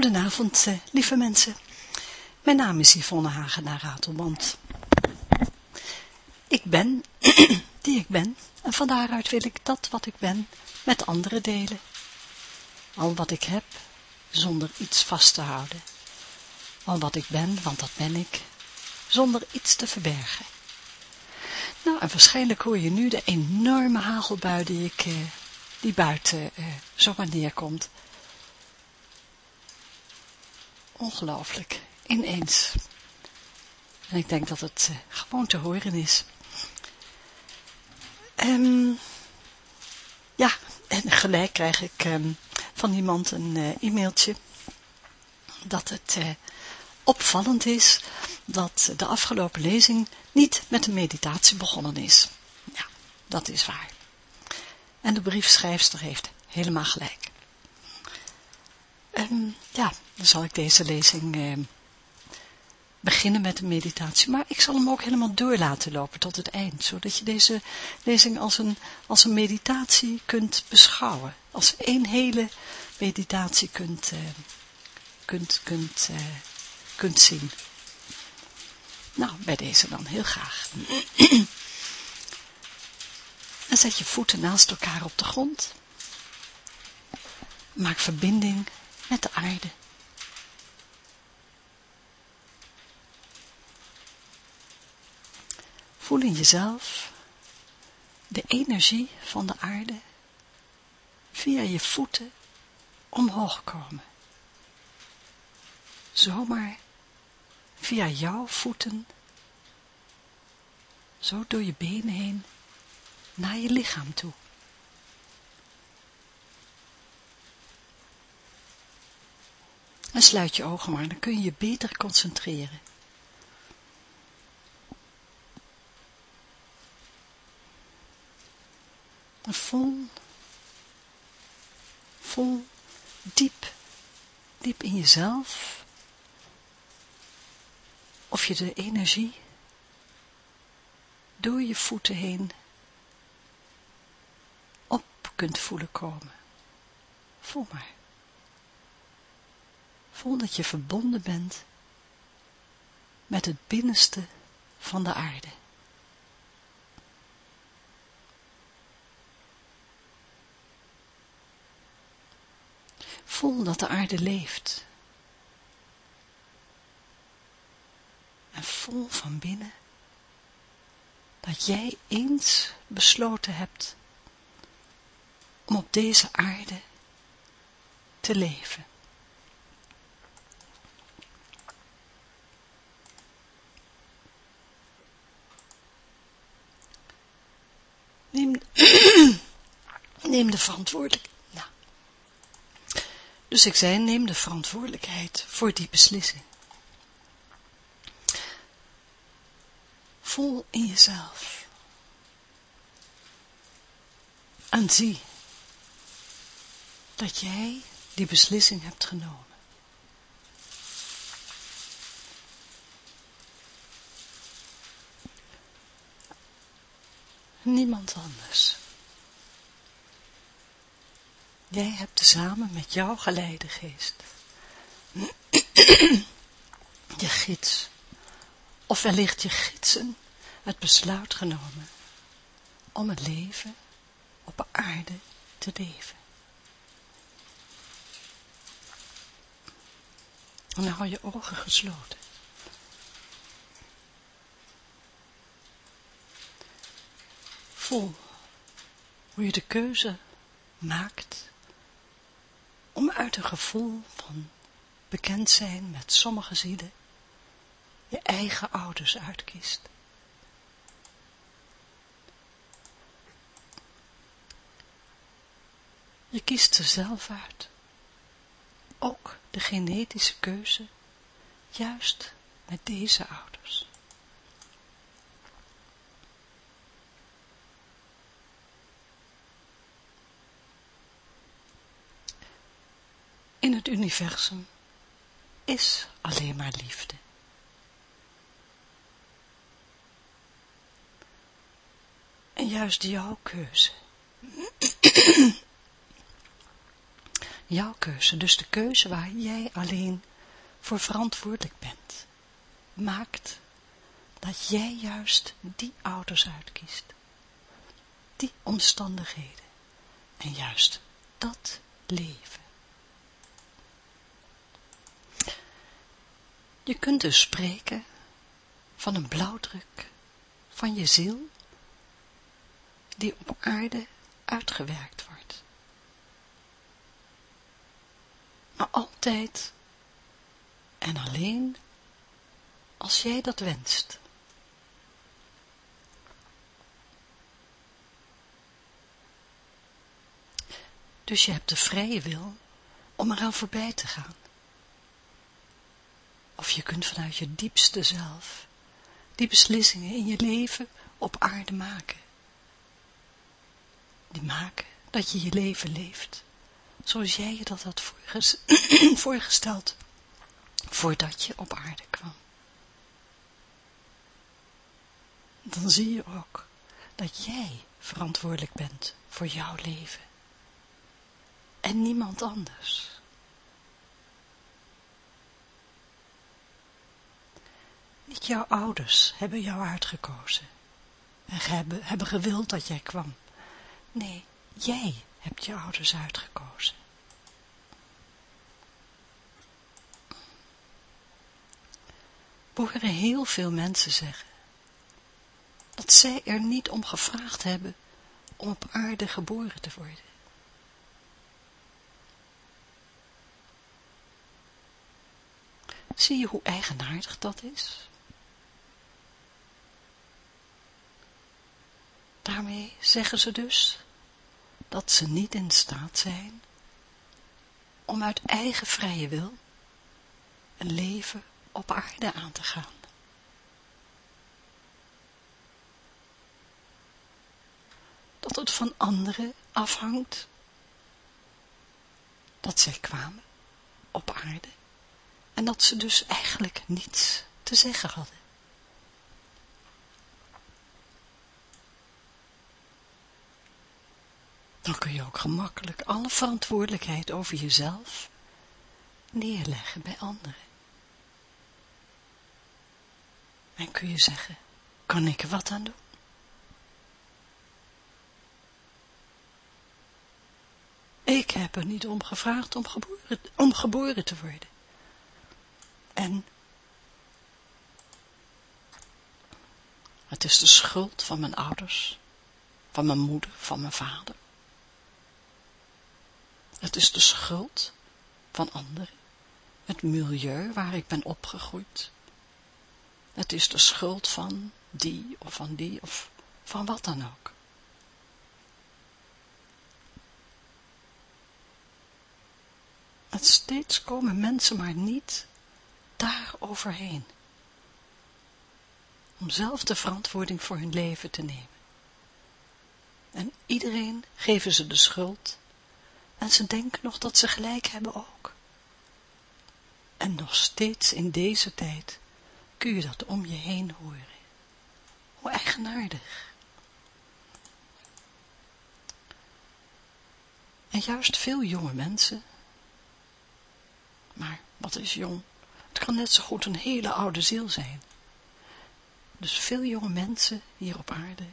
Goedenavond, eh, lieve mensen. Mijn naam is Yvonne Hagenaar Ratelband. Ik ben die ik ben en van daaruit wil ik dat wat ik ben met anderen delen. Al wat ik heb, zonder iets vast te houden. Al wat ik ben, want dat ben ik, zonder iets te verbergen. Nou, en waarschijnlijk hoor je nu de enorme hagelbui die, ik, eh, die buiten eh, zomaar neerkomt. Ongelooflijk, ineens. En ik denk dat het eh, gewoon te horen is. Um, ja, en gelijk krijg ik um, van iemand een uh, e-mailtje dat het uh, opvallend is dat de afgelopen lezing niet met een meditatie begonnen is. Ja, dat is waar. En de briefschrijfster heeft helemaal gelijk. Um, ja, dan zal ik deze lezing uh, beginnen met een meditatie, maar ik zal hem ook helemaal door laten lopen tot het eind, zodat je deze lezing als een, als een meditatie kunt beschouwen, als één hele meditatie kunt, uh, kunt, kunt, uh, kunt zien. Nou, bij deze dan heel graag. en zet je voeten naast elkaar op de grond. Maak verbinding met de aarde. Voel in jezelf de energie van de aarde via je voeten omhoog komen. Zomaar via jouw voeten, zo door je benen heen, naar je lichaam toe. En sluit je ogen maar, dan kun je je beter concentreren. En vol, vol, diep, diep in jezelf, of je de energie door je voeten heen op kunt voelen komen. Voel maar. Voel dat je verbonden bent met het binnenste van de aarde. Voel dat de aarde leeft. En voel van binnen dat jij eens besloten hebt om op deze aarde te leven. Neem, de verantwoordelijkheid. Nou. Dus ik zei, neem de verantwoordelijkheid voor die beslissing. Voel in jezelf. En zie dat jij die beslissing hebt genomen. Niemand anders. Jij hebt samen met jouw geleidegeest, je gids, of wellicht je gidsen, het besluit genomen om het leven op aarde te leven. En dan hou je ogen gesloten. Hoe je de keuze maakt om uit een gevoel van bekend zijn met sommige zielen je eigen ouders uitkiest. Je kiest er zelf uit. Ook de genetische keuze, juist met deze ouders. In het universum is alleen maar liefde. En juist jouw keuze Jouw keuze, dus de keuze waar jij alleen voor verantwoordelijk bent, maakt dat jij juist die ouders uitkiest. Die omstandigheden. En juist dat leven. Je kunt dus spreken van een blauwdruk van je ziel die op aarde uitgewerkt wordt. Maar altijd en alleen als jij dat wenst. Dus je hebt de vrije wil om eraan voorbij te gaan. Of je kunt vanuit je diepste zelf die beslissingen in je leven op aarde maken. Die maken dat je je leven leeft, zoals jij je dat had voorgesteld, voordat je op aarde kwam. Dan zie je ook dat jij verantwoordelijk bent voor jouw leven. En niemand anders. Niet jouw ouders hebben jou uitgekozen. En hebben, gewild dat jij kwam. Nee, jij hebt je ouders uitgekozen. We horen heel veel mensen zeggen dat zij er niet om gevraagd hebben om op aarde geboren te worden. Zie je hoe eigenaardig dat is? Daarmee zeggen ze dus dat ze niet in staat zijn om uit eigen vrije wil een leven op aarde aan te gaan. Dat het van anderen afhangt dat zij kwamen op aarde en dat ze dus eigenlijk niets te zeggen hadden. Dan kun je ook gemakkelijk alle verantwoordelijkheid over jezelf neerleggen bij anderen. En kun je zeggen, kan ik er wat aan doen? Ik heb er niet om gevraagd om geboren, om geboren te worden. En het is de schuld van mijn ouders, van mijn moeder, van mijn vader. Het is de schuld van anderen, het milieu waar ik ben opgegroeid. Het is de schuld van die of van die of van wat dan ook. Het steeds komen mensen maar niet daar overheen. Om zelf de verantwoording voor hun leven te nemen. En iedereen geven ze de schuld en ze denken nog dat ze gelijk hebben ook. En nog steeds in deze tijd kun je dat om je heen horen. Hoe eigenaardig. En juist veel jonge mensen, maar wat is jong? Het kan net zo goed een hele oude ziel zijn. Dus veel jonge mensen hier op aarde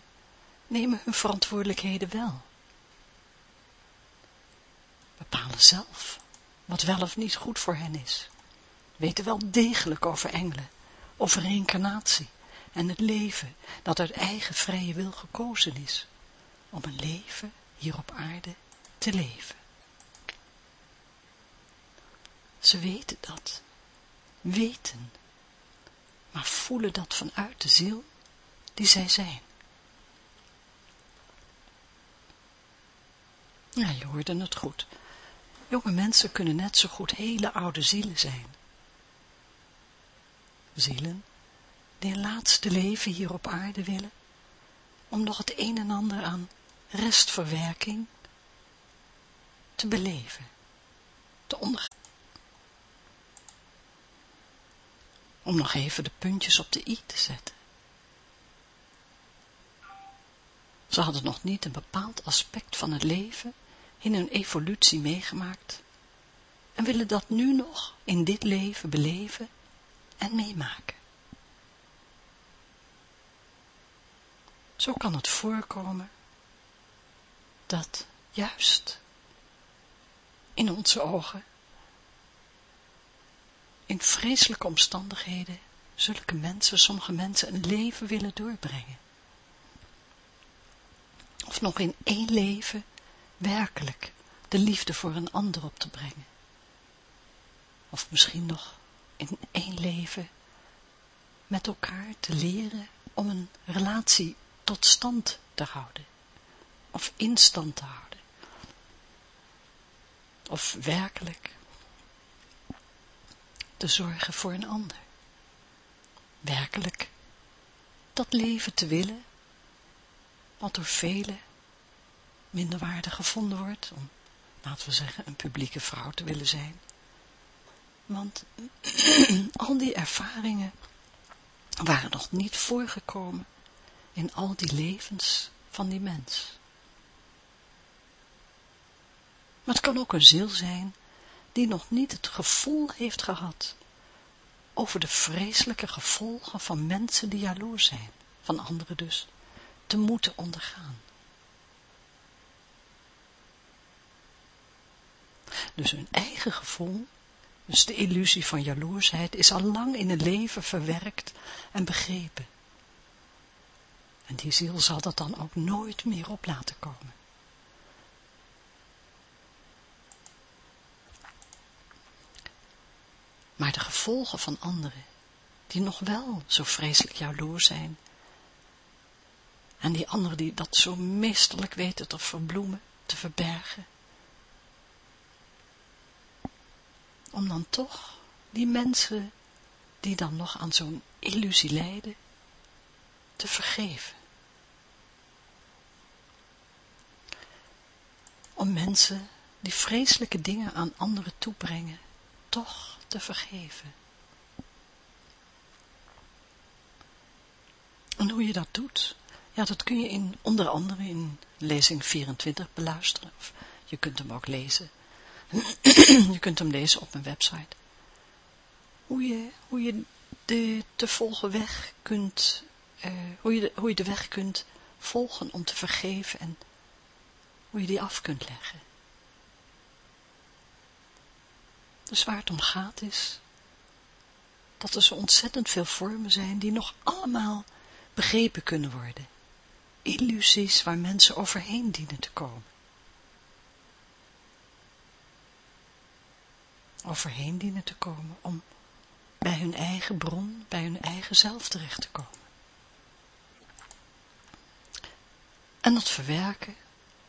nemen hun verantwoordelijkheden wel bepalen zelf wat wel of niet goed voor hen is. Weten wel degelijk over engelen, over reïncarnatie en het leven dat uit eigen vrije wil gekozen is, om een leven hier op aarde te leven. Ze weten dat, weten, maar voelen dat vanuit de ziel die zij zijn. Ja, je hoorde het goed. Jonge mensen kunnen net zo goed hele oude zielen zijn. Zielen die een laatste leven hier op aarde willen, om nog het een en ander aan restverwerking te beleven, te ondergaan. Om nog even de puntjes op de i te zetten. Ze hadden nog niet een bepaald aspect van het leven in hun evolutie meegemaakt, en willen dat nu nog in dit leven beleven en meemaken. Zo kan het voorkomen dat juist in onze ogen, in vreselijke omstandigheden, zulke mensen, sommige mensen een leven willen doorbrengen. Of nog in één leven werkelijk de liefde voor een ander op te brengen. Of misschien nog in één leven met elkaar te leren om een relatie tot stand te houden. Of in stand te houden. Of werkelijk te zorgen voor een ander. Werkelijk dat leven te willen, wat door velen minderwaardig gevonden wordt, om, laten we zeggen, een publieke vrouw te willen zijn. Want al die ervaringen waren nog niet voorgekomen in al die levens van die mens. Maar het kan ook een ziel zijn die nog niet het gevoel heeft gehad over de vreselijke gevolgen van mensen die jaloers zijn, van anderen dus, te moeten ondergaan. Dus hun eigen gevoel, dus de illusie van jaloersheid, is al lang in het leven verwerkt en begrepen. En die ziel zal dat dan ook nooit meer op laten komen. Maar de gevolgen van anderen, die nog wel zo vreselijk jaloers zijn, en die anderen die dat zo meesterlijk weten te verbloemen, te verbergen, om dan toch die mensen die dan nog aan zo'n illusie lijden, te vergeven. Om mensen die vreselijke dingen aan anderen toebrengen, toch te vergeven. En hoe je dat doet, ja, dat kun je in, onder andere in lezing 24 beluisteren. Of je kunt hem ook lezen. je kunt hem lezen op mijn website. Hoe je, hoe je de te volgen weg kunt, uh, hoe, je de, hoe je de weg kunt volgen om te vergeven en hoe je die af kunt leggen. Dus waar het om gaat is, dat er zo ontzettend veel vormen zijn die nog allemaal begrepen kunnen worden. Illusies waar mensen overheen dienen te komen. Overheen dienen te komen om bij hun eigen bron, bij hun eigen zelf terecht te komen. En dat verwerken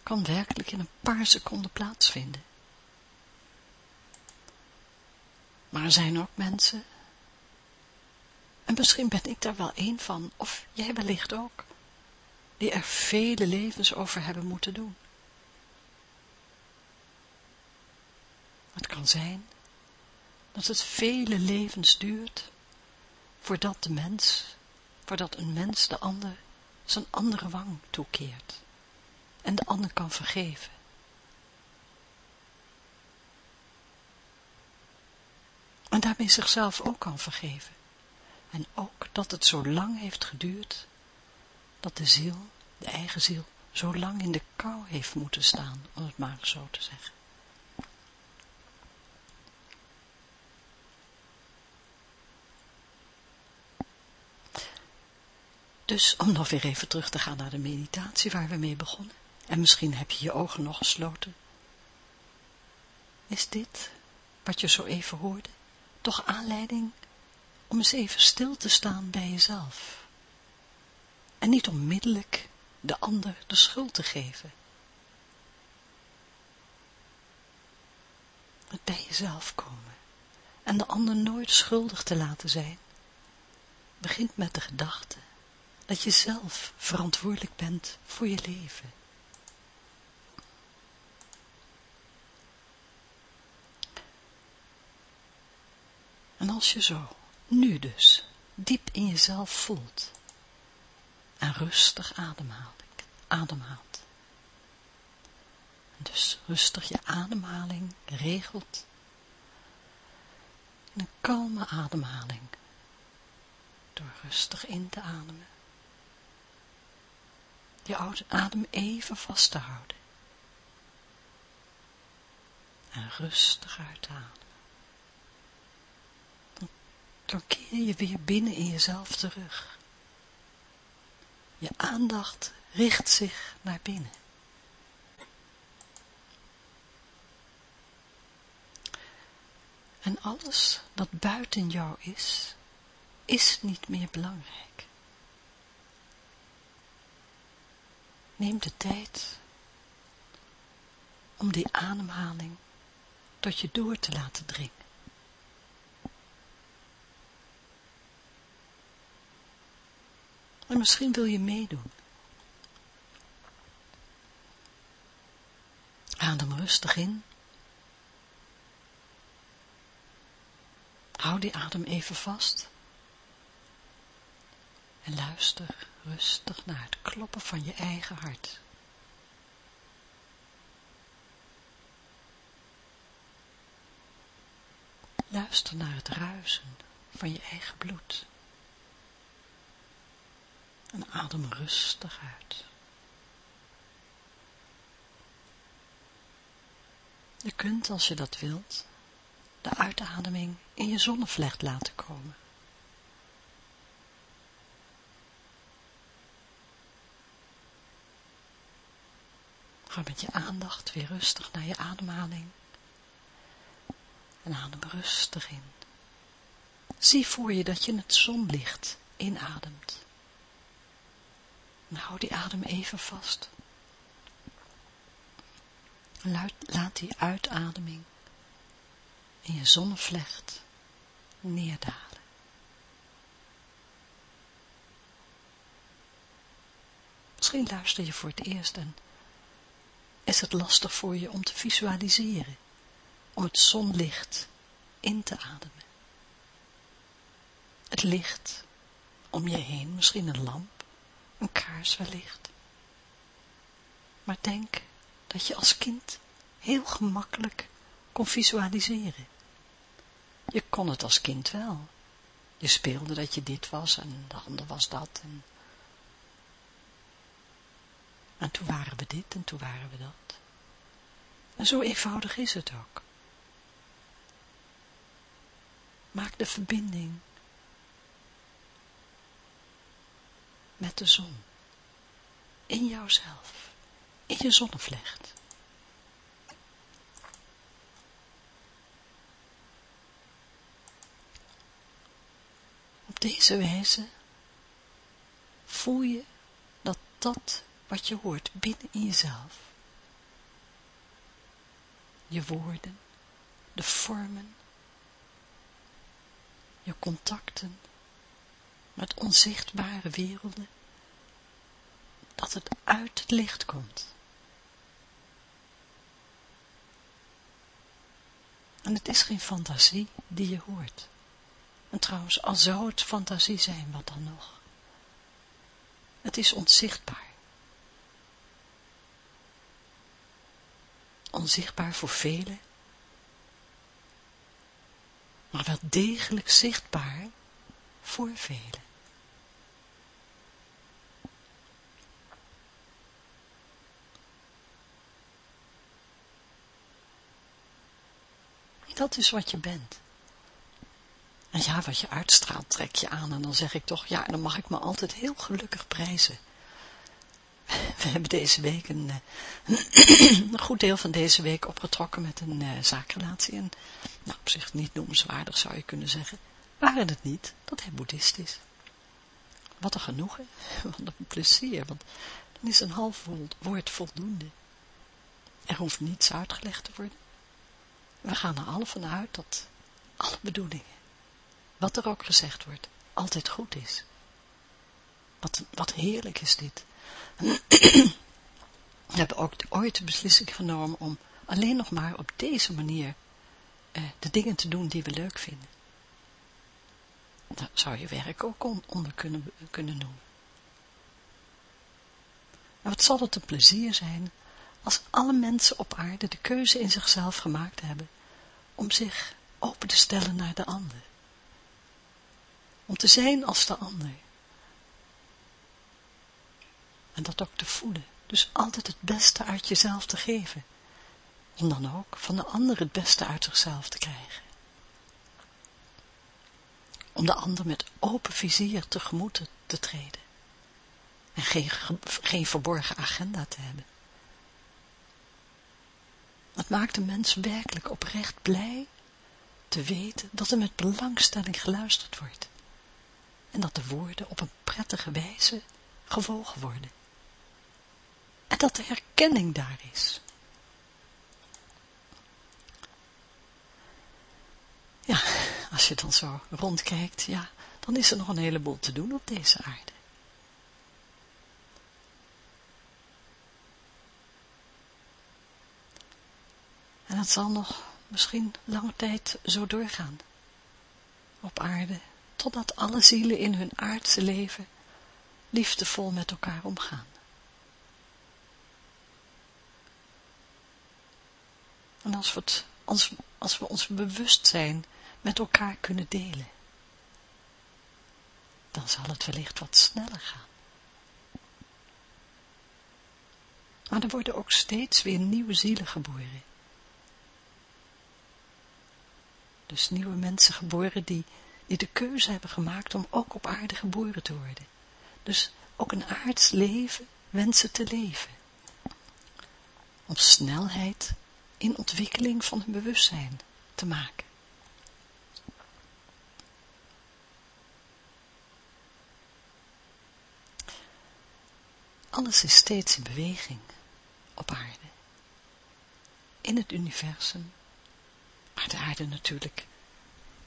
kan werkelijk in een paar seconden plaatsvinden. Maar er zijn ook mensen, en misschien ben ik daar wel één van, of jij wellicht ook, die er vele levens over hebben moeten doen. Het kan zijn dat het vele levens duurt voordat de mens, voordat een mens de ander zijn andere wang toekeert en de ander kan vergeven. En daarmee zichzelf ook kan vergeven. En ook dat het zo lang heeft geduurd, dat de ziel, de eigen ziel, zo lang in de kou heeft moeten staan, om het maar zo te zeggen. Dus om nog weer even terug te gaan naar de meditatie waar we mee begonnen. En misschien heb je je ogen nog gesloten. Is dit, wat je zo even hoorde, toch aanleiding om eens even stil te staan bij jezelf. En niet onmiddellijk de ander de schuld te geven. Het bij jezelf komen en de ander nooit schuldig te laten zijn, begint met de gedachte dat je zelf verantwoordelijk bent voor je leven. En als je zo, nu dus, diep in jezelf voelt en rustig ademhaalt, ademhaalt. Dus rustig je ademhaling regelt een kalme ademhaling. Door rustig in te ademen. Je adem even vast te houden. En rustig uit te ademen. Dan keer je weer binnen in jezelf terug. Je aandacht richt zich naar binnen. En alles dat buiten jou is, is niet meer belangrijk. Neem de tijd om die ademhaling tot je door te laten dringen. En misschien wil je meedoen. Adem rustig in. Hou die adem even vast. En luister rustig naar het kloppen van je eigen hart. Luister naar het ruisen van je eigen bloed. En adem rustig uit. Je kunt, als je dat wilt, de uitademing in je zonnevlecht laten komen. Ga met je aandacht weer rustig naar je ademhaling. En adem rustig in. Zie voor je dat je het zonlicht inademt. En hou die adem even vast. Laat die uitademing in je zonnevlecht neerdalen. Misschien luister je voor het eerst en is het lastig voor je om te visualiseren, om het zonlicht in te ademen. Het licht om je heen, misschien een lamp, een kaars wellicht. Maar denk dat je als kind heel gemakkelijk kon visualiseren. Je kon het als kind wel. Je speelde dat je dit was en de ander was dat. En, en toen waren we dit en toen waren we dat. En zo eenvoudig is het ook. Maak de verbinding met de zon. In jouzelf. In je zonnevlecht. Op deze wijze voel je dat dat wat je hoort binnen in jezelf, je woorden, de vormen, je contacten met onzichtbare werelden, dat het uit het licht komt. En het is geen fantasie die je hoort. En trouwens, al zou het fantasie zijn, wat dan nog? Het is onzichtbaar. Onzichtbaar voor velen, maar wel degelijk zichtbaar voor velen. Dat is wat je bent. En ja, wat je uitstraalt trek je aan. En dan zeg ik toch, ja, dan mag ik me altijd heel gelukkig prijzen. We hebben deze week een, eh, een goed deel van deze week opgetrokken met een uh, zaakrelatie. En nou, op zich niet noemenswaardig zou je kunnen zeggen. Waren het niet dat hij boeddhist is. Wat een genoegen, wat een plezier, want dan is een half woord voldoende. Er hoeft niets uitgelegd te worden. We gaan er alle van uit dat alle bedoelingen wat er ook gezegd wordt, altijd goed is. Wat, wat heerlijk is dit. We hebben ook ooit de beslissing genomen om alleen nog maar op deze manier eh, de dingen te doen die we leuk vinden. Daar zou je werk ook onder kunnen, kunnen doen. En wat zal het een plezier zijn als alle mensen op aarde de keuze in zichzelf gemaakt hebben om zich open te stellen naar de ander. Om te zijn als de ander. En dat ook te voelen. Dus altijd het beste uit jezelf te geven. Om dan ook van de ander het beste uit zichzelf te krijgen. Om de ander met open vizier tegemoet te treden. En geen, geen verborgen agenda te hebben. Het maakt de mens werkelijk oprecht blij te weten dat er met belangstelling geluisterd wordt. En dat de woorden op een prettige wijze gewogen worden. En dat de herkenning daar is. Ja, als je dan zo rondkijkt, ja, dan is er nog een heleboel te doen op deze aarde. En dat zal nog misschien lange tijd zo doorgaan. Op aarde, totdat alle zielen in hun aardse leven liefdevol met elkaar omgaan. En als we, als, als we ons bewustzijn met elkaar kunnen delen, dan zal het wellicht wat sneller gaan. Maar er worden ook steeds weer nieuwe zielen geboren. Dus nieuwe mensen geboren die, die de keuze hebben gemaakt om ook op aarde geboren te worden. Dus ook een aards leven wensen te leven. Om snelheid in ontwikkeling van hun bewustzijn te maken. Alles is steeds in beweging op aarde. In het universum waar de aarde natuurlijk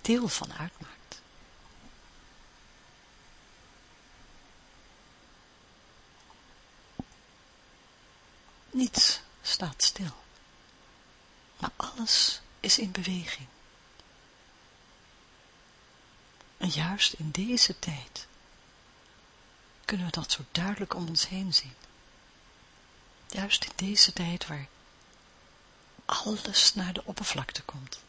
deel van uitmaakt. Niets staat stil, maar alles is in beweging. En juist in deze tijd kunnen we dat zo duidelijk om ons heen zien. Juist in deze tijd waar alles naar de oppervlakte komt.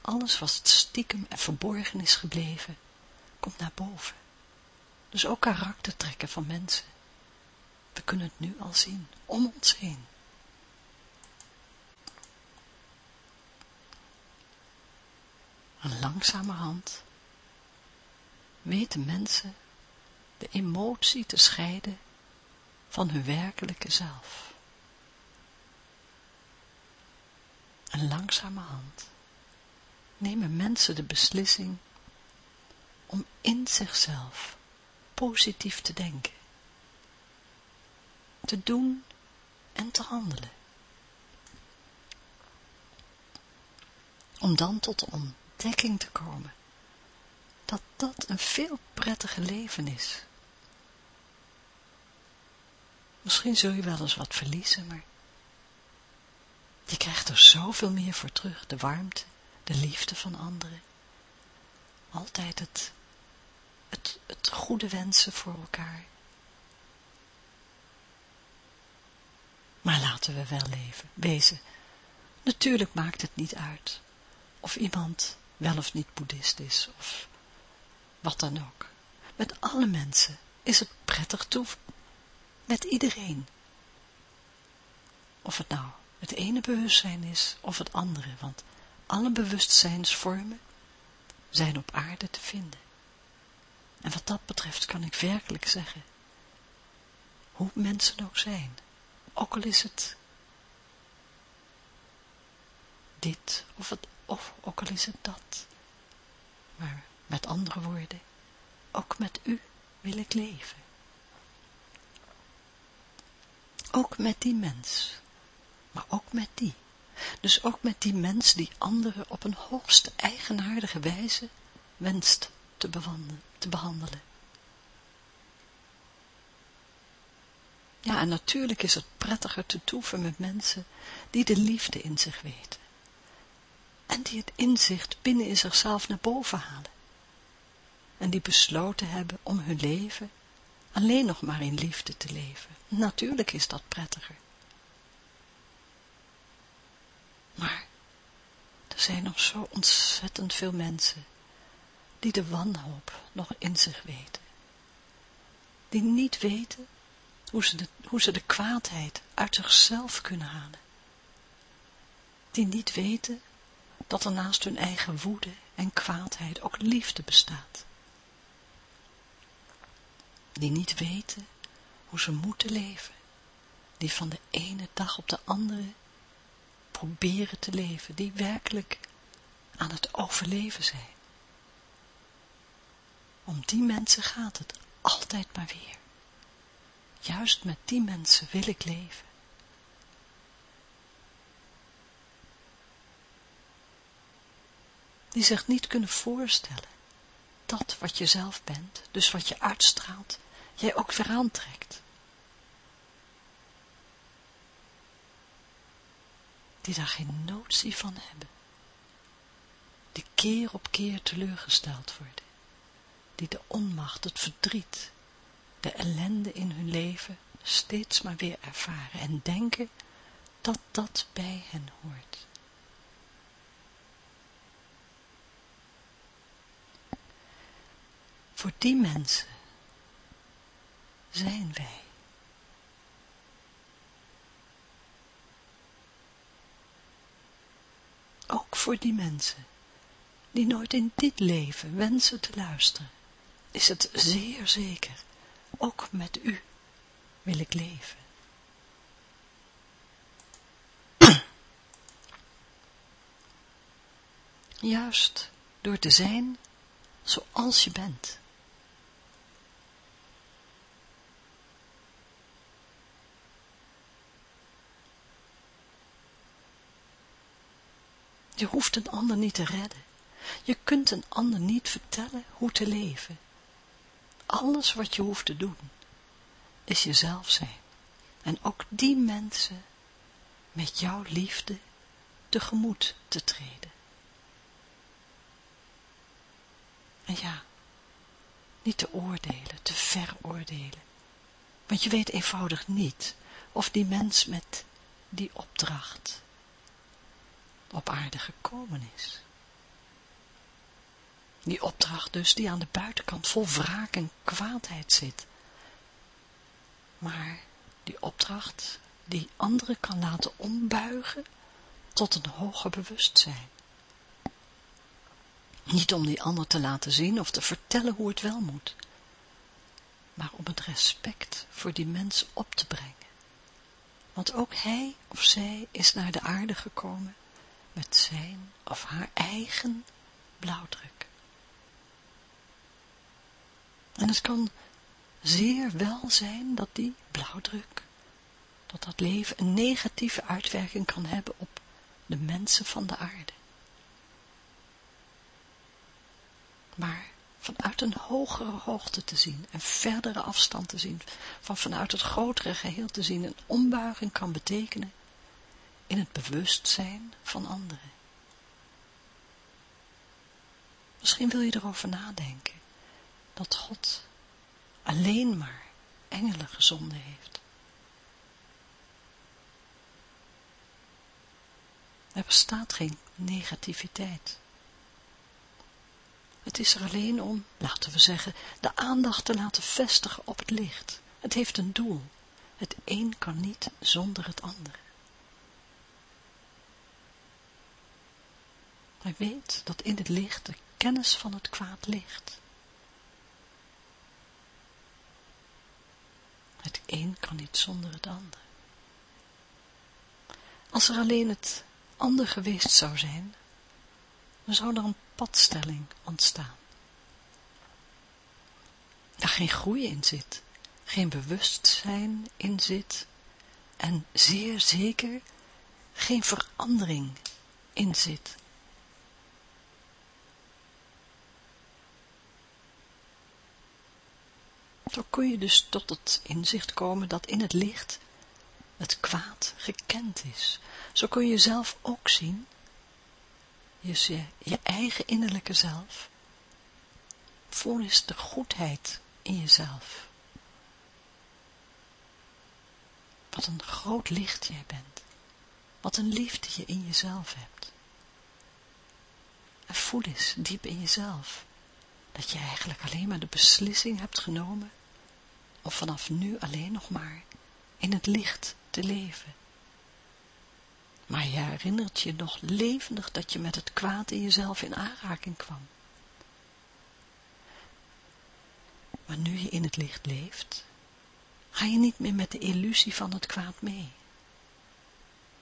Alles wat stiekem en verborgen is gebleven, komt naar boven. Dus ook karaktertrekken van mensen. We kunnen het nu al zien, om ons heen. En langzamerhand weten mensen de emotie te scheiden van hun werkelijke zelf. En langzamerhand nemen mensen de beslissing om in zichzelf positief te denken, te doen en te handelen. Om dan tot de ontdekking te komen dat dat een veel prettiger leven is. Misschien zul je wel eens wat verliezen, maar je krijgt er zoveel meer voor terug. De warmte, de liefde van anderen. Altijd het, het, het goede wensen voor elkaar. Maar laten we wel leven, wezen. Natuurlijk maakt het niet uit of iemand wel of niet boeddhist is, of wat dan ook. Met alle mensen is het prettig toe. Met iedereen. Of het nou het ene bewustzijn is of het andere, want alle bewustzijnsvormen zijn op aarde te vinden. En wat dat betreft kan ik werkelijk zeggen, hoe mensen ook zijn, ook al is het dit of, het, of ook al is het dat, maar met andere woorden, ook met u wil ik leven. Ook met die mens maar ook met die. Dus ook met die mens die anderen op een hoogst eigenaardige wijze wenst te, te behandelen. Ja, en natuurlijk is het prettiger te toeven met mensen die de liefde in zich weten. En die het inzicht binnen in zichzelf naar boven halen. En die besloten hebben om hun leven alleen nog maar in liefde te leven. Natuurlijk is dat prettiger. Maar er zijn nog zo ontzettend veel mensen die de wanhoop nog in zich weten. Die niet weten hoe ze de, hoe ze de kwaadheid uit zichzelf kunnen halen. Die niet weten dat er naast hun eigen woede en kwaadheid ook liefde bestaat. Die niet weten hoe ze moeten leven. Die van de ene dag op de andere proberen te leven. Die werkelijk aan het overleven zijn. Om die mensen gaat het altijd maar weer. Juist met die mensen wil ik leven. Die zich niet kunnen voorstellen dat wat je zelf bent, dus wat je uitstraalt, jij ook weer aantrekt. Die daar geen notie van hebben. Die keer op keer teleurgesteld worden. Die de onmacht, het verdriet, de ellende in hun leven steeds maar weer ervaren en denken dat dat bij hen hoort. Voor die mensen zijn wij. Ook voor die mensen die nooit in dit leven wensen te luisteren, is het zeer zeker, ook met u wil ik leven. Juist door te zijn zoals je bent. Je hoeft een ander niet te redden. Je kunt een ander niet vertellen hoe te leven. Alles wat je hoeft te doen, is jezelf zijn. En ook die mensen met jouw liefde tegemoet te treden. En ja, niet te oordelen, te veroordelen. Want je weet eenvoudig niet of die mens met die opdracht op aarde gekomen is. Die opdracht dus die aan de buitenkant vol wraak en kwaadheid zit. Maar die opdracht die anderen kan laten ombuigen tot een hoger bewustzijn. Niet om die ander te laten zien of te vertellen hoe het wel moet, maar om het respect voor die mens op te brengen. Want ook hij of zij is naar de aarde gekomen met zijn of haar eigen blauwdruk. En het kan zeer wel zijn dat die blauwdruk, dat dat leven een negatieve uitwerking kan hebben op de mensen van de aarde. Maar vanuit een hogere hoogte te zien, een verdere afstand te zien, van vanuit het grotere geheel te zien, een ombuiging kan betekenen in het bewustzijn van anderen. Misschien wil je erover nadenken dat God alleen maar engelen gezonden heeft. Er bestaat geen negativiteit. Het is er alleen om, laten we zeggen, de aandacht te laten vestigen op het licht. Het heeft een doel. Het een kan niet zonder het andere. Hij weet dat in het licht de kennis van het kwaad ligt. Het een kan niet zonder het ander. Als er alleen het ander geweest zou zijn, dan zou er een padstelling ontstaan. Daar geen groei in zit, geen bewustzijn in zit en zeer zeker geen verandering in zit. Zo kun je dus tot het inzicht komen dat in het licht het kwaad gekend is. Zo kun je zelf ook zien, je, je eigen innerlijke zelf, voel eens de goedheid in jezelf. Wat een groot licht jij bent. Wat een liefde je in jezelf hebt. En voel eens diep in jezelf dat je eigenlijk alleen maar de beslissing hebt genomen om vanaf nu alleen nog maar in het licht te leven. Maar je herinnert je nog levendig dat je met het kwaad in jezelf in aanraking kwam. Maar nu je in het licht leeft, ga je niet meer met de illusie van het kwaad mee.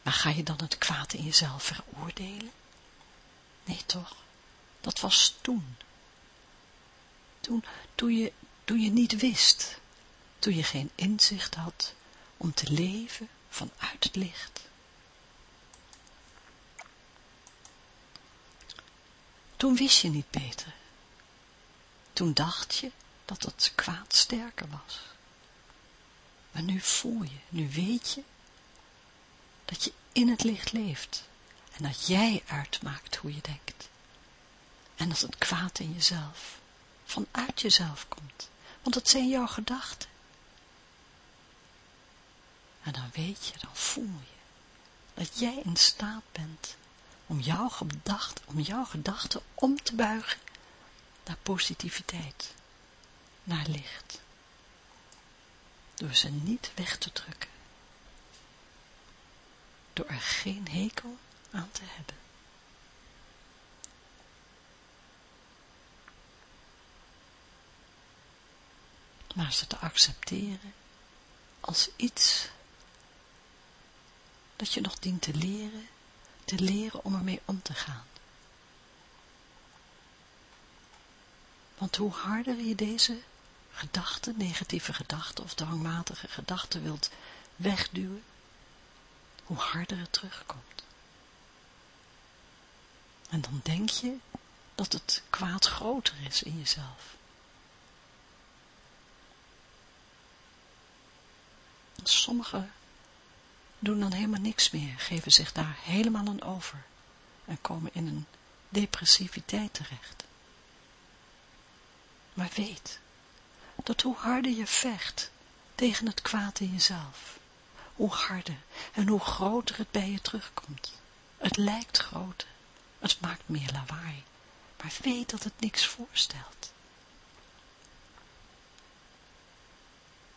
Maar ga je dan het kwaad in jezelf veroordelen? Nee toch, dat was toen. Toen, toen, je, toen je niet wist, toen je geen inzicht had om te leven vanuit het licht. Toen wist je niet beter. Toen dacht je dat het kwaad sterker was. Maar nu voel je, nu weet je, dat je in het licht leeft en dat jij uitmaakt hoe je denkt. En dat het kwaad in jezelf, vanuit jezelf komt, want het zijn jouw gedachten. En dan weet je, dan voel je, dat jij in staat bent om jouw gedachten, om jouw gedachten om te buigen naar positiviteit, naar licht. Door ze niet weg te drukken. Door er geen hekel aan te hebben. Maar ze te accepteren als iets dat je nog dient te leren te leren om ermee om te gaan. Want hoe harder je deze gedachten, negatieve gedachten of dwangmatige gedachten wilt wegduwen, hoe harder het terugkomt. En dan denk je dat het kwaad groter is in jezelf. Sommige doen dan helemaal niks meer, geven zich daar helemaal aan over en komen in een depressiviteit terecht. Maar weet, dat hoe harder je vecht tegen het kwaad in jezelf, hoe harder en hoe groter het bij je terugkomt. Het lijkt groter, het maakt meer lawaai, maar weet dat het niks voorstelt.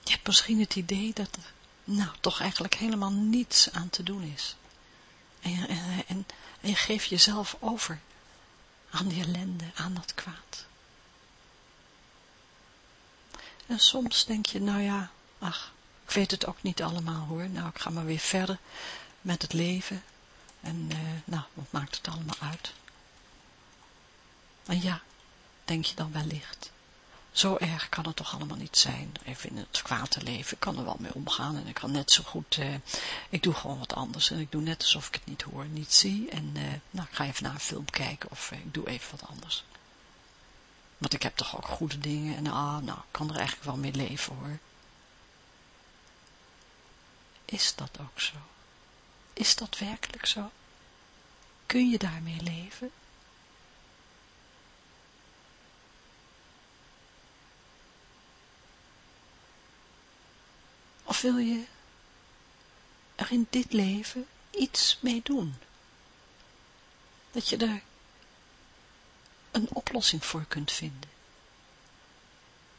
Je hebt misschien het idee dat nou, toch eigenlijk helemaal niets aan te doen is. En, en, en, en je geeft jezelf over aan die ellende, aan dat kwaad. En soms denk je, nou ja, ach, ik weet het ook niet allemaal hoor. Nou, ik ga maar weer verder met het leven. En uh, nou, wat maakt het allemaal uit? En ja, denk je dan wellicht. Zo erg kan het toch allemaal niet zijn. Even in het kwaad te leven, ik kan er wel mee omgaan en ik kan net zo goed, eh, ik doe gewoon wat anders en ik doe net alsof ik het niet hoor, niet zie en eh, nou, ik ga even naar een film kijken of eh, ik doe even wat anders. Want ik heb toch ook goede dingen en ah, nou, ik kan er eigenlijk wel mee leven hoor. Is dat ook zo? Is dat werkelijk zo? Kun je daarmee leven? Wil je er in dit leven iets mee doen? Dat je daar een oplossing voor kunt vinden.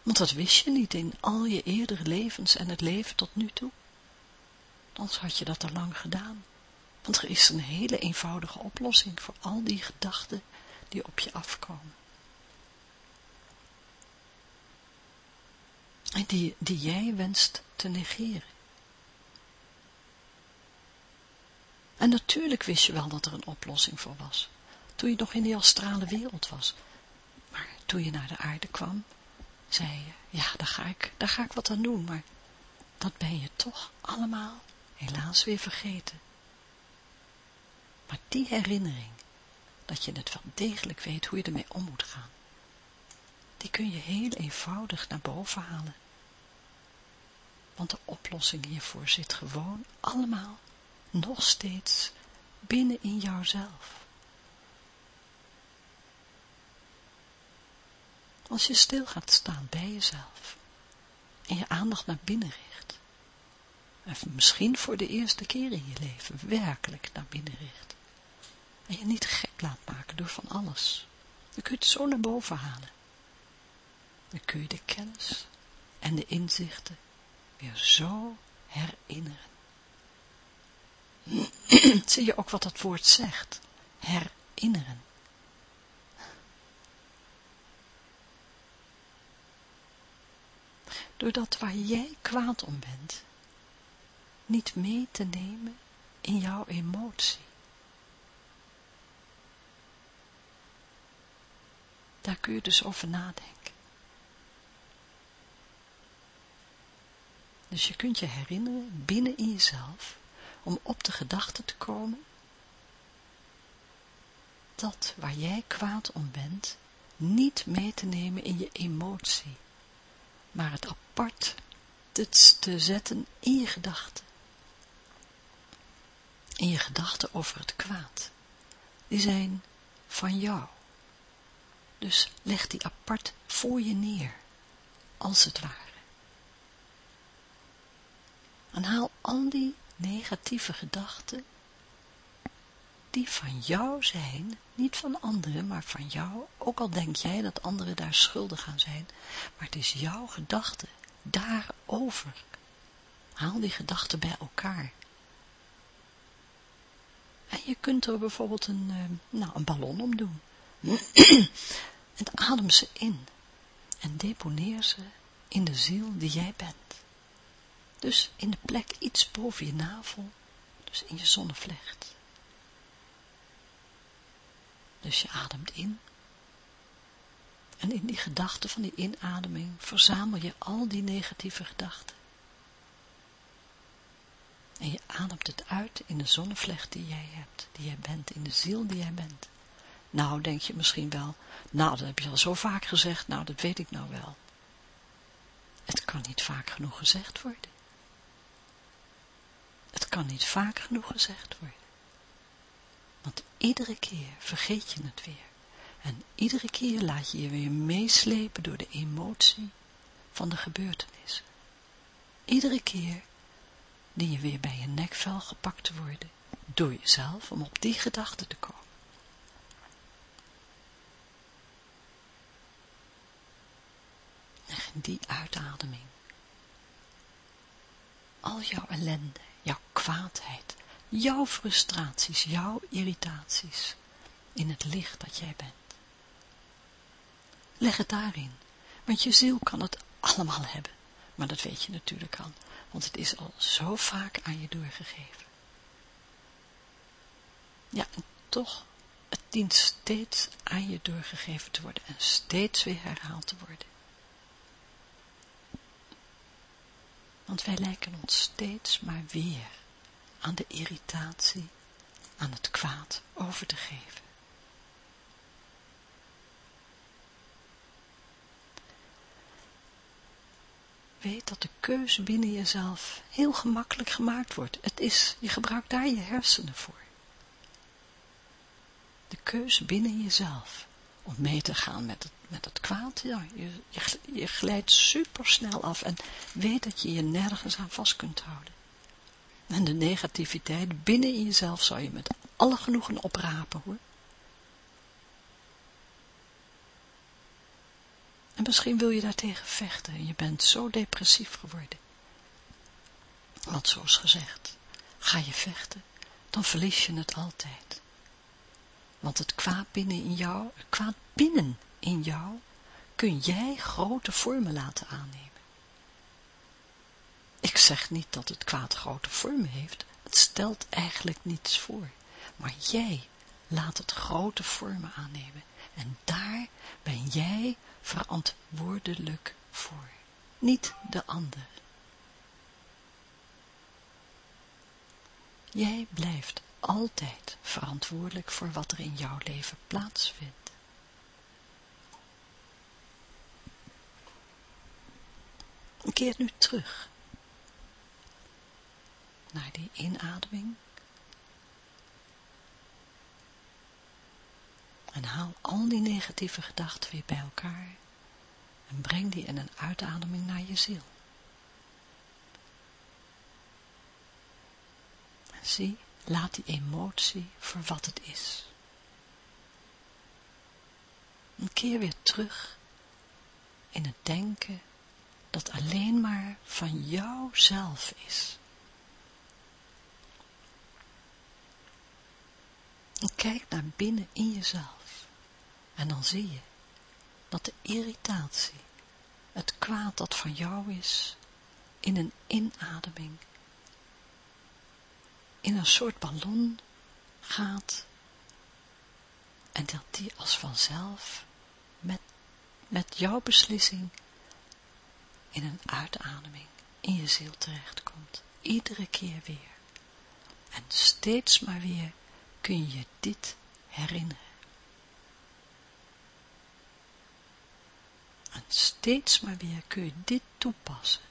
Want dat wist je niet in al je eerdere levens en het leven tot nu toe. Anders had je dat al lang gedaan. Want er is een hele eenvoudige oplossing voor al die gedachten die op je afkomen. Die, die jij wenst te negeren. En natuurlijk wist je wel dat er een oplossing voor was, toen je nog in die astrale wereld was. Maar toen je naar de aarde kwam, zei je, ja, daar ga ik, daar ga ik wat aan doen, maar dat ben je toch allemaal helaas weer vergeten. Maar die herinnering, dat je het wel degelijk weet hoe je ermee om moet gaan, die kun je heel eenvoudig naar boven halen. Want de oplossing hiervoor zit gewoon allemaal nog steeds binnen in jouzelf. Als je stil gaat staan bij jezelf en je aandacht naar binnen richt, en misschien voor de eerste keer in je leven werkelijk naar binnen richt, En je niet gek laat maken door van alles. Dan kun je het zo naar boven halen. Dan kun je de kennis en de inzichten weer zo herinneren. Zie je ook wat dat woord zegt? Herinneren. Doordat waar jij kwaad om bent, niet mee te nemen in jouw emotie. Daar kun je dus over nadenken. Dus je kunt je herinneren binnen in jezelf om op de gedachte te komen dat waar jij kwaad om bent, niet mee te nemen in je emotie, maar het apart te, te zetten in je gedachten. In je gedachten over het kwaad. Die zijn van jou. Dus leg die apart voor je neer, als het ware. En haal al die negatieve gedachten, die van jou zijn, niet van anderen, maar van jou, ook al denk jij dat anderen daar schuldig aan zijn, maar het is jouw gedachte daarover. Haal die gedachten bij elkaar. En je kunt er bijvoorbeeld een, uh, nou, een ballon om doen. en adem ze in. En deponeer ze in de ziel die jij bent. Dus in de plek iets boven je navel, dus in je zonnevlecht. Dus je ademt in. En in die gedachte van die inademing verzamel je al die negatieve gedachten. En je ademt het uit in de zonnevlecht die jij hebt, die jij bent, in de ziel die jij bent. Nou, denk je misschien wel, nou, dat heb je al zo vaak gezegd, nou, dat weet ik nou wel. Het kan niet vaak genoeg gezegd worden. Het kan niet vaak genoeg gezegd worden. Want iedere keer vergeet je het weer. En iedere keer laat je je weer meeslepen door de emotie van de gebeurtenissen. Iedere keer die je weer bij je nekvel gepakt te worden door jezelf om op die gedachte te komen. En die uitademing. Al jouw ellende, jouw kwaadheid, jouw frustraties, jouw irritaties in het licht dat jij bent. Leg het daarin, want je ziel kan het allemaal hebben, maar dat weet je natuurlijk al, want het is al zo vaak aan je doorgegeven. Ja, en toch, het dient steeds aan je doorgegeven te worden en steeds weer herhaald te worden. Want wij lijken ons steeds maar weer aan de irritatie, aan het kwaad over te geven. Weet dat de keuze binnen jezelf heel gemakkelijk gemaakt wordt. Het is, je gebruikt daar je hersenen voor. De keuze binnen jezelf om mee te gaan met het, met het kwaad, ja, je, je, je glijdt super snel af en weet dat je je nergens aan vast kunt houden. En de negativiteit binnen in jezelf zou je met alle genoegen oprapen hoor. En misschien wil je daartegen vechten en je bent zo depressief geworden. Want zoals gezegd, ga je vechten, dan verlies je het altijd. Want het kwaad binnen in jou, kwaad binnen in jou, kun jij grote vormen laten aannemen. Ik zeg niet dat het kwaad grote vormen heeft, het stelt eigenlijk niets voor. Maar jij laat het grote vormen aannemen en daar ben jij verantwoordelijk voor, niet de ander. Jij blijft altijd verantwoordelijk voor wat er in jouw leven plaatsvindt. Keer nu terug naar die inademing. En haal al die negatieve gedachten weer bij elkaar en breng die in een uitademing naar je ziel. Zie, Laat die emotie voor wat het is. Een keer weer terug in het denken dat alleen maar van jouzelf is. Kijk naar binnen in jezelf en dan zie je dat de irritatie, het kwaad dat van jou is, in een inademing in een soort ballon gaat en dat die als vanzelf met, met jouw beslissing in een uitademing in je ziel terechtkomt. Iedere keer weer. En steeds maar weer kun je dit herinneren. En steeds maar weer kun je dit toepassen.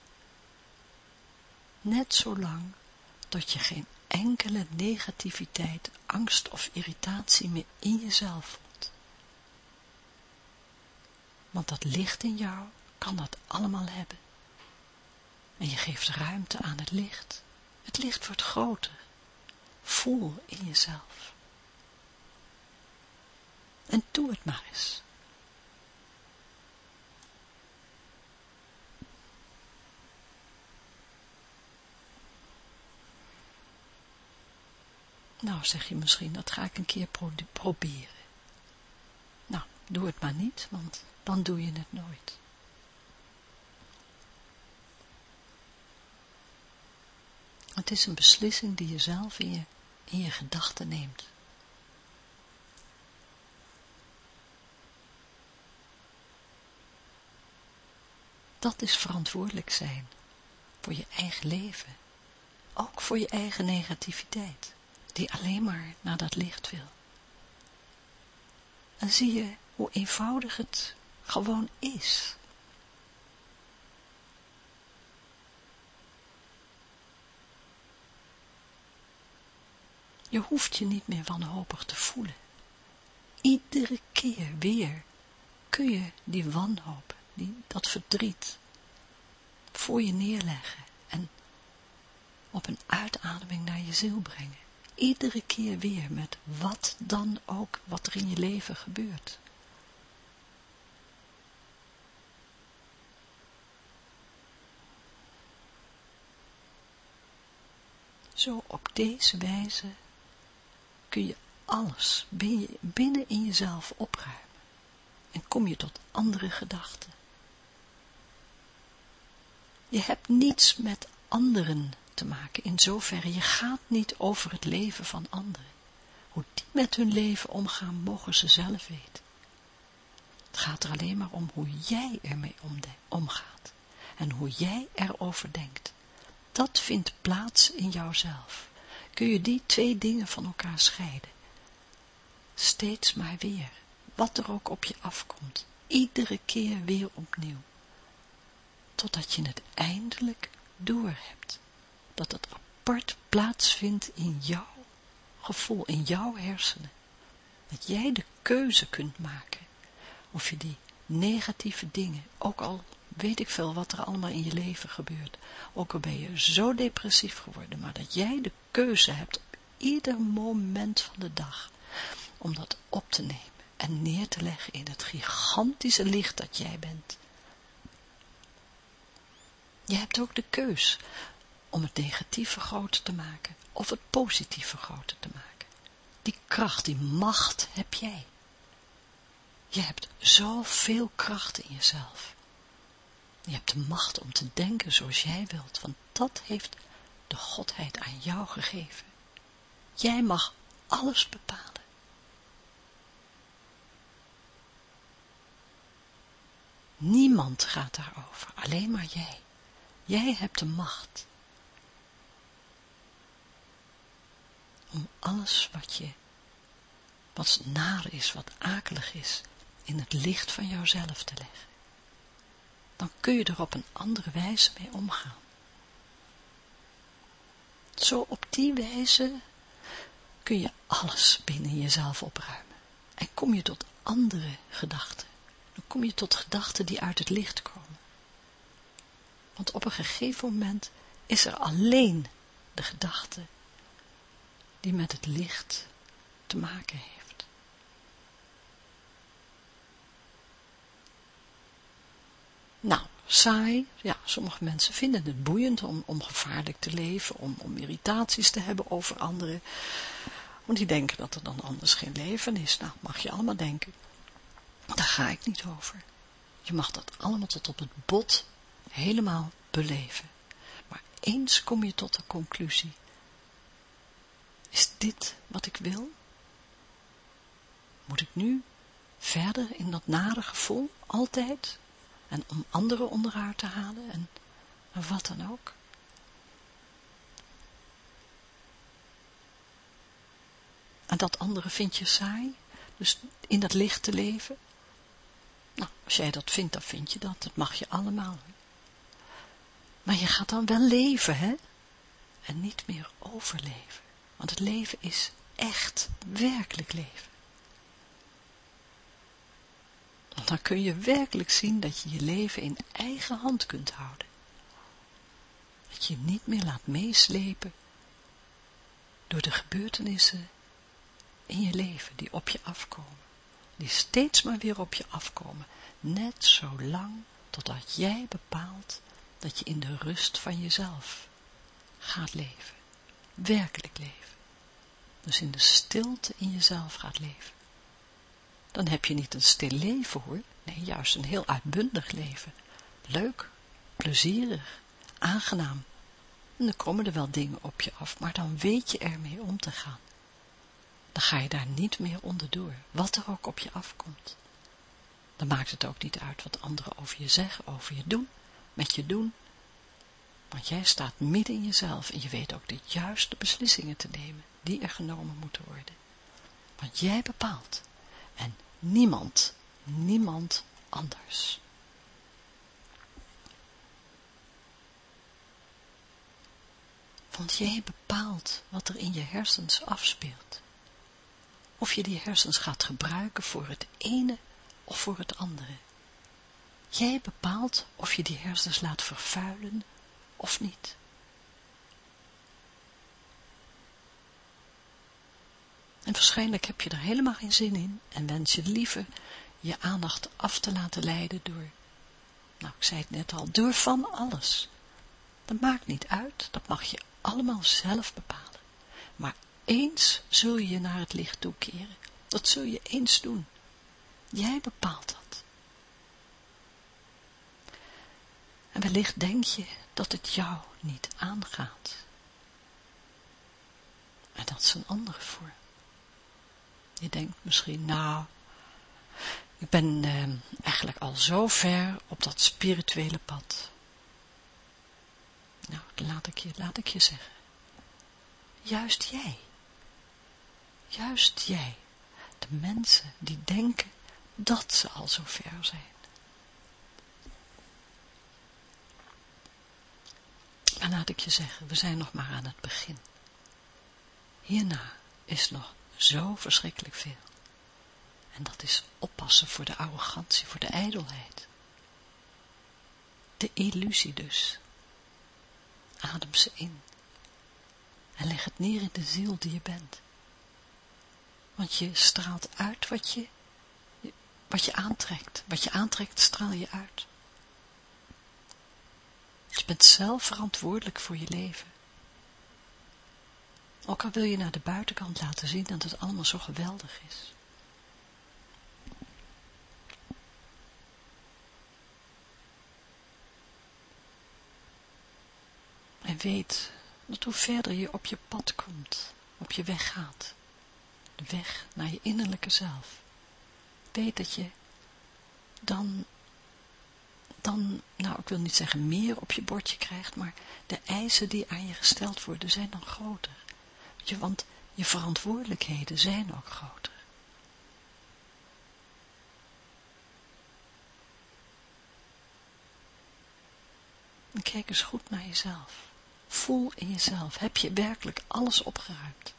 Net zolang tot je geen enkele negativiteit, angst of irritatie meer in jezelf voelt. Want dat licht in jou kan dat allemaal hebben. En je geeft ruimte aan het licht. Het licht wordt groter. Voel in jezelf. En doe het maar eens. Nou, zeg je misschien, dat ga ik een keer proberen. Nou, doe het maar niet, want dan doe je het nooit. Het is een beslissing die je zelf in je, in je gedachten neemt. Dat is verantwoordelijk zijn voor je eigen leven. Ook voor je eigen negativiteit, die alleen maar naar dat licht wil. En zie je hoe eenvoudig het gewoon is. Je hoeft je niet meer wanhopig te voelen. Iedere keer weer kun je die wanhoop, die, dat verdriet, voor je neerleggen en op een uitademing naar je ziel brengen. Iedere keer weer met wat dan ook, wat er in je leven gebeurt. Zo op deze wijze kun je alles binnen in jezelf opruimen en kom je tot andere gedachten. Je hebt niets met anderen te maken, in zoverre je gaat niet over het leven van anderen. Hoe die met hun leven omgaan, mogen ze zelf weten. Het gaat er alleen maar om hoe jij ermee omgaat en hoe jij erover denkt. Dat vindt plaats in jouzelf kun je die twee dingen van elkaar scheiden. Steeds maar weer, wat er ook op je afkomt, iedere keer weer opnieuw, totdat je het eindelijk doorhebt, dat het apart plaatsvindt in jouw gevoel, in jouw hersenen, dat jij de keuze kunt maken, of je die negatieve dingen, ook al weet ik veel wat er allemaal in je leven gebeurt. Ook al ben je zo depressief geworden, maar dat jij de keuze hebt op ieder moment van de dag om dat op te nemen en neer te leggen in het gigantische licht dat jij bent. Je hebt ook de keus om het negatieve groter te maken of het positieve groter te maken. Die kracht, die macht heb jij. Je hebt zoveel kracht in jezelf. Je hebt de macht om te denken zoals jij wilt, want dat heeft de Godheid aan jou gegeven. Jij mag alles bepalen. Niemand gaat daarover, alleen maar jij. Jij hebt de macht. Om alles wat je, wat naar is, wat akelig is, in het licht van jouzelf te leggen dan kun je er op een andere wijze mee omgaan. Zo op die wijze kun je alles binnen jezelf opruimen. En kom je tot andere gedachten. Dan kom je tot gedachten die uit het licht komen. Want op een gegeven moment is er alleen de gedachte die met het licht te maken heeft. Nou, saai. Ja, sommige mensen vinden het boeiend om, om gevaarlijk te leven, om, om irritaties te hebben over anderen. Want die denken dat er dan anders geen leven is. Nou, mag je allemaal denken. Daar ga ik niet over. Je mag dat allemaal tot op het bot helemaal beleven. Maar eens kom je tot de conclusie. Is dit wat ik wil? Moet ik nu verder in dat nare gevoel, altijd, en om anderen onderuit te halen, en, en wat dan ook? En dat andere vind je saai, dus in dat licht te leven, nou, als jij dat vindt, dan vind je dat. Dat mag je allemaal. Maar je gaat dan wel leven, hè? En niet meer overleven. Want het leven is echt, werkelijk leven. Want dan kun je werkelijk zien dat je je leven in eigen hand kunt houden. Dat je niet meer laat meeslepen door de gebeurtenissen in je leven die op je afkomen die steeds maar weer op je afkomen, net zo lang totdat jij bepaalt dat je in de rust van jezelf gaat leven, werkelijk leven. Dus in de stilte in jezelf gaat leven. Dan heb je niet een stil leven hoor, nee, juist een heel uitbundig leven. Leuk, plezierig, aangenaam. En dan komen er wel dingen op je af, maar dan weet je ermee om te gaan dan ga je daar niet meer onderdoor, wat er ook op je afkomt. Dan maakt het ook niet uit wat anderen over je zeggen, over je doen, met je doen. Want jij staat midden in jezelf en je weet ook de juiste beslissingen te nemen, die er genomen moeten worden. Want jij bepaalt en niemand, niemand anders. Want jij bepaalt wat er in je hersens afspeelt of je die hersens gaat gebruiken voor het ene of voor het andere. Jij bepaalt of je die hersens laat vervuilen of niet. En waarschijnlijk heb je er helemaal geen zin in en wens je liever je aandacht af te laten leiden door, nou ik zei het net al, door van alles. Dat maakt niet uit, dat mag je allemaal zelf bepalen. Maar eens zul je naar het licht toekeren. Dat zul je eens doen. Jij bepaalt dat. En wellicht denk je dat het jou niet aangaat. En dat is een andere vorm. Je denkt misschien, nou, ik ben eh, eigenlijk al zo ver op dat spirituele pad. Nou, laat ik je, laat ik je zeggen. Juist jij Juist jij, de mensen die denken dat ze al zo ver zijn. Laat ik je zeggen, we zijn nog maar aan het begin. Hierna is nog zo verschrikkelijk veel. En dat is oppassen voor de arrogantie, voor de ijdelheid. De illusie dus. Adem ze in. En leg het neer in de ziel die je bent. Want je straalt uit wat je, wat je aantrekt. Wat je aantrekt, straal je uit. Je bent zelf verantwoordelijk voor je leven. Ook al wil je naar de buitenkant laten zien dat het allemaal zo geweldig is. En weet dat hoe verder je op je pad komt, op je weg gaat, weg naar je innerlijke zelf. Weet dat je dan, dan, nou ik wil niet zeggen meer op je bordje krijgt, maar de eisen die aan je gesteld worden zijn dan groter. Je, want je verantwoordelijkheden zijn ook groter. En kijk eens goed naar jezelf. Voel in jezelf, heb je werkelijk alles opgeruimd?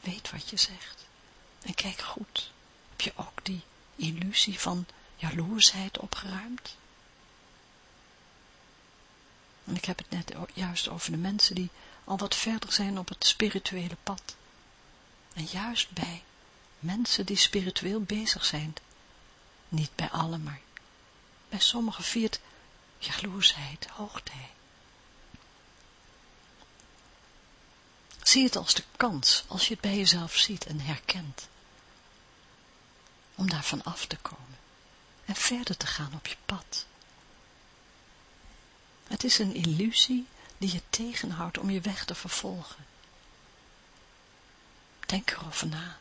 Weet wat je zegt. En kijk goed. Heb je ook die illusie van jaloersheid opgeruimd? En ik heb het net juist over de mensen die al wat verder zijn op het spirituele pad. En juist bij mensen die spiritueel bezig zijn, niet bij allen, maar bij sommigen viert jaloersheid, hoogtij. Zie het als de kans, als je het bij jezelf ziet en herkent, om daarvan af te komen en verder te gaan op je pad. Het is een illusie die je tegenhoudt om je weg te vervolgen. Denk erover na.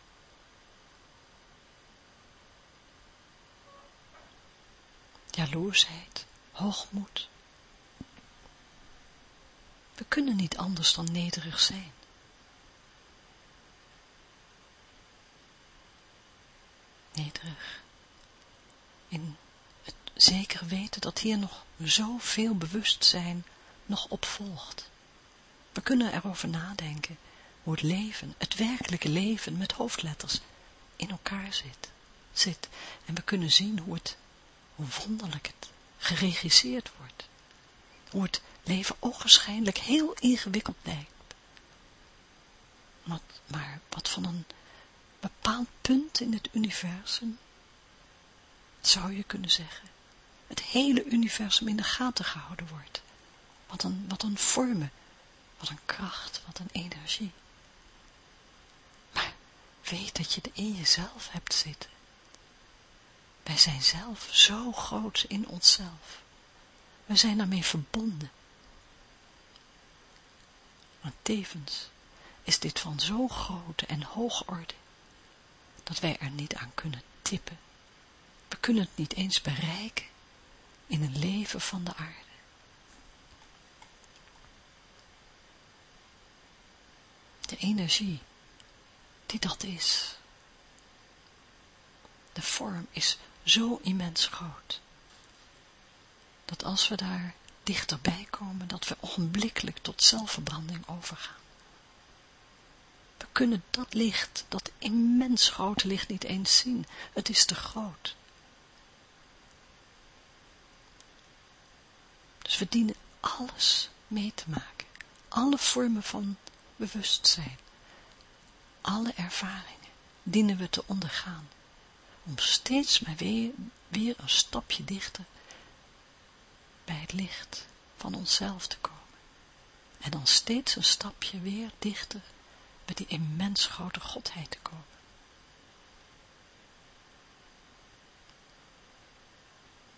Jaloersheid, hoogmoed. We kunnen niet anders dan nederig zijn. Nederig. In zeker weten dat hier nog zoveel bewustzijn nog opvolgt. We kunnen erover nadenken hoe het leven, het werkelijke leven met hoofdletters in elkaar zit. zit. En we kunnen zien hoe het, hoe wonderlijk het geregisseerd wordt. Hoe het leven ogenschijnlijk heel ingewikkeld lijkt. Maar, maar wat van een bepaald punt in het universum, zou je kunnen zeggen, het hele universum in de gaten gehouden wordt. Wat een, wat een vormen, wat een kracht, wat een energie. Maar weet dat je het in jezelf hebt zitten. Wij zijn zelf zo groot in onszelf. We zijn daarmee verbonden. Maar tevens is dit van zo grote en hoge orde, dat wij er niet aan kunnen tippen. We kunnen het niet eens bereiken in een leven van de aarde. De energie die dat is. De vorm is zo immens groot, dat als we daar dichterbij komen, dat we onmiddellijk tot zelfverbranding overgaan. We kunnen dat licht, dat immens grote licht niet eens zien. Het is te groot. We dienen alles mee te maken. Alle vormen van bewustzijn. Alle ervaringen dienen we te ondergaan. Om steeds maar weer, weer een stapje dichter bij het licht van onszelf te komen. En dan steeds een stapje weer dichter bij die immens grote Godheid te komen.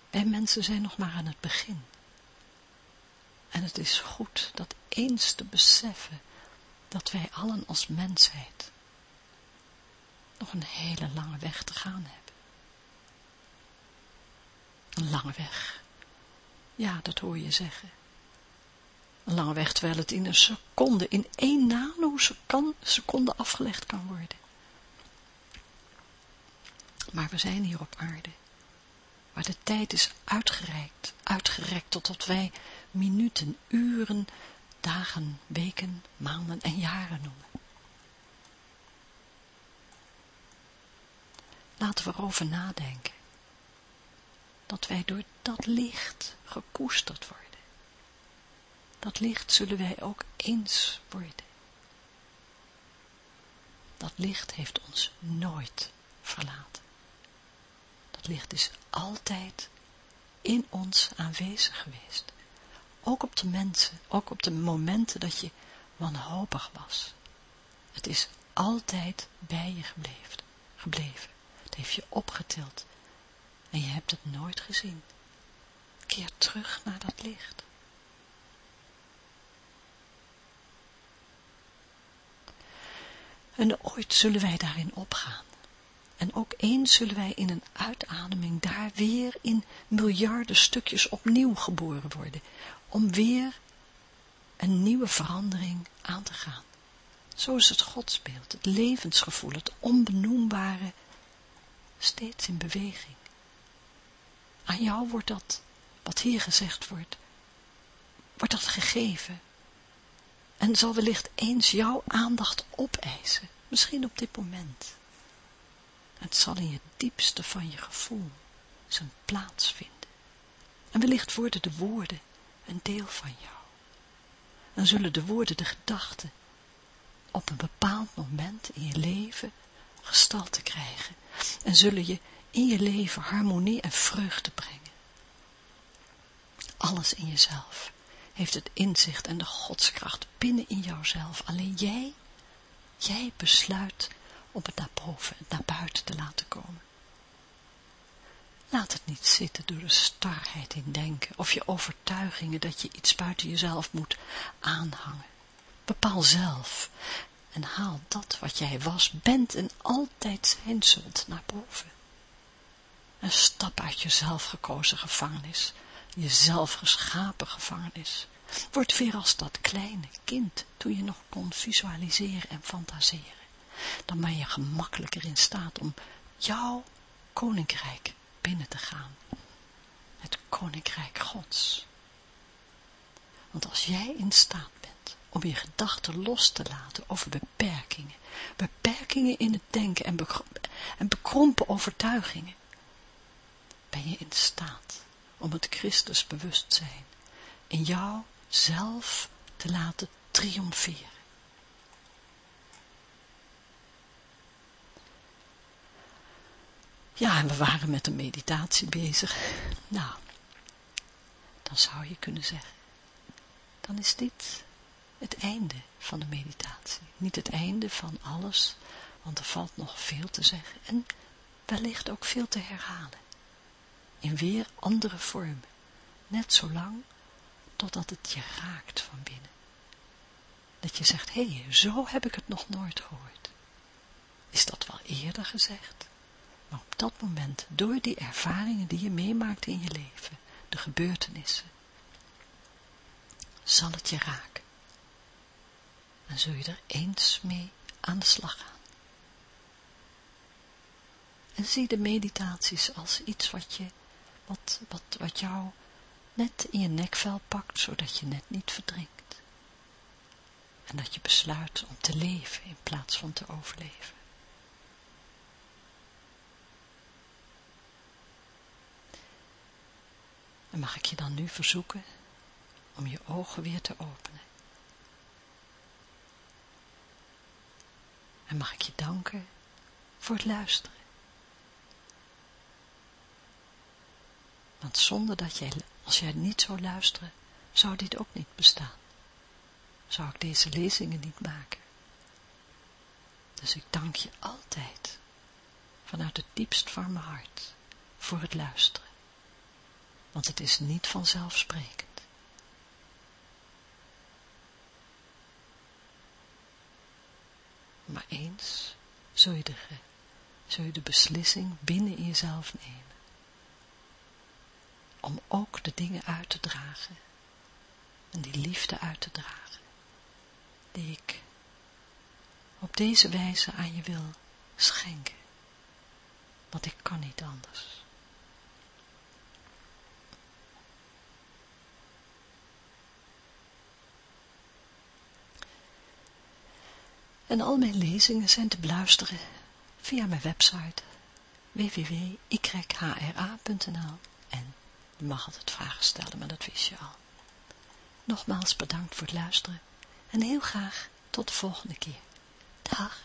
Wij mensen zijn nog maar aan het begin. En het is goed dat eens te beseffen dat wij allen als mensheid nog een hele lange weg te gaan hebben. Een lange weg. Ja, dat hoor je zeggen. Een lange weg terwijl het in een seconde, in één nanoseconde afgelegd kan worden. Maar we zijn hier op aarde, waar de tijd is uitgereikt, uitgerekt totdat wij minuten, uren, dagen, weken, maanden en jaren noemen. Laten we erover nadenken. Dat wij door dat licht gekoesterd worden. Dat licht zullen wij ook eens worden. Dat licht heeft ons nooit verlaten. Dat licht is altijd in ons aanwezig geweest. Ook op de mensen, ook op de momenten dat je wanhopig was. Het is altijd bij je gebleven. gebleven. Het heeft je opgetild. En je hebt het nooit gezien. Keer terug naar dat licht. En ooit zullen wij daarin opgaan. En ook eens zullen wij in een uitademing daar weer in miljarden stukjes opnieuw geboren worden, om weer een nieuwe verandering aan te gaan. Zo is het godsbeeld, het levensgevoel, het onbenoembare, steeds in beweging. Aan jou wordt dat, wat hier gezegd wordt, wordt dat gegeven. En zal wellicht eens jouw aandacht opeisen, misschien op dit moment. Het zal in je diepste van je gevoel zijn plaats vinden. En wellicht worden de woorden een deel van jou. Dan zullen de woorden, de gedachten, op een bepaald moment in je leven gestalte krijgen. En zullen je in je leven harmonie en vreugde brengen. alles in jezelf, heeft het inzicht en de godskracht binnen in jouzelf. Alleen jij, jij besluit om het naar boven, naar buiten te laten komen. Laat het niet zitten door de starheid in denken of je overtuigingen dat je iets buiten jezelf moet aanhangen. Bepaal zelf en haal dat wat jij was, bent en altijd zijn zult naar boven. En stap uit je zelfgekozen gevangenis, je zelfgeschapen gevangenis. Word weer als dat kleine kind toen je nog kon visualiseren en fantaseren. Dan ben je gemakkelijker in staat om jouw koninkrijk binnen te gaan. Het koninkrijk gods. Want als jij in staat bent om je gedachten los te laten over beperkingen, beperkingen in het denken en, en bekrompen overtuigingen, ben je in staat om het Christusbewustzijn in jou zelf te laten triomferen. Ja, en we waren met een meditatie bezig. Nou, dan zou je kunnen zeggen, dan is dit het einde van de meditatie. Niet het einde van alles, want er valt nog veel te zeggen en wellicht ook veel te herhalen. In weer andere vormen, net zo lang totdat het je raakt van binnen. Dat je zegt, hé, hey, zo heb ik het nog nooit gehoord. Is dat wel eerder gezegd? Maar op dat moment, door die ervaringen die je meemaakt in je leven, de gebeurtenissen, zal het je raken. En zul je er eens mee aan de slag gaan. En zie de meditaties als iets wat je, wat, wat, wat jou net in je nekvel pakt, zodat je net niet verdrinkt. En dat je besluit om te leven in plaats van te overleven. En mag ik je dan nu verzoeken om je ogen weer te openen. En mag ik je danken voor het luisteren. Want zonder dat jij, als jij niet zou luisteren, zou dit ook niet bestaan. Zou ik deze lezingen niet maken. Dus ik dank je altijd, vanuit het diepst van mijn hart, voor het luisteren want het is niet vanzelfsprekend. Maar eens zul je, de, zul je de beslissing binnen in jezelf nemen. Om ook de dingen uit te dragen. En die liefde uit te dragen. Die ik op deze wijze aan je wil schenken. Want ik kan niet anders. En al mijn lezingen zijn te beluisteren via mijn website www.yhra.nl en je mag altijd vragen stellen, maar dat wist je al. Nogmaals bedankt voor het luisteren en heel graag tot de volgende keer. Dag!